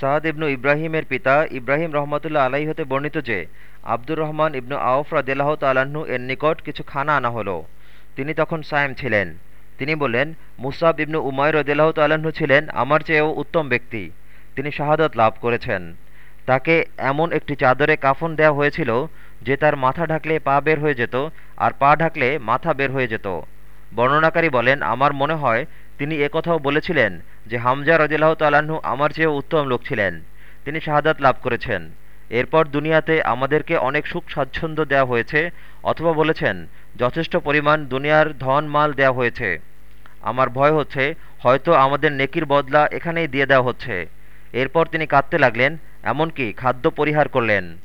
সাদ ইবনু ইব্রাহিমের পিতা ইব্রাহিম রহমতুল্লাহ আলাই হতে বর্ণিত যে, আব্দুর রহমান ইবনু আউফ রাদিল্লাহ তাল্লাহ্ন এর নিকট কিছু খানা আনা হলো। তিনি তখন সায়েম ছিলেন। তিনি বললেন, মুসাব ইবনু উমায় রদিল্লাহ তাল্লাহ্ন ছিলেন আমার চেয়েও উত্তম ব্যক্তি। তিনি শাহাদত লাভ করেছেন। তাকে এমন একটি চাদরে কাফন দেওয়া হয়েছিল যে তার মাথা ঢাকলে পা বের হয়ে যেত আর পা ঢাকলে মাথা বের হয়ে যেত। বর্ণনাকারী বলেন, আমার মনে হয় তিনি একথাও বলেছিলেন যে হামজা রদিল্লাহ তাল্লাহ্ন আমার চেয়েও উত্তম লোক ছিলেন। তিনি শাহাদাত লাভ করেছেন। এরপর দুনিয়াতে আমাদেরকে অনেক সুখ স্বাচ্ছন্দ্য দেওয়া হয়েছে, অথবা বলেছেন, যথেষ্ট পরিমাণ দুনিয়ার ধন মাল দেওয়া হয়েছে। আমার ভয় হচ্ছে, হয়তো আমাদের নেকির বদলা এখানেই দিয়ে দেওয়া হচ্ছে। এরপর তিনি কাঁদতে লাগলেন, এমনকি খাদ্য পরিহার করলেন।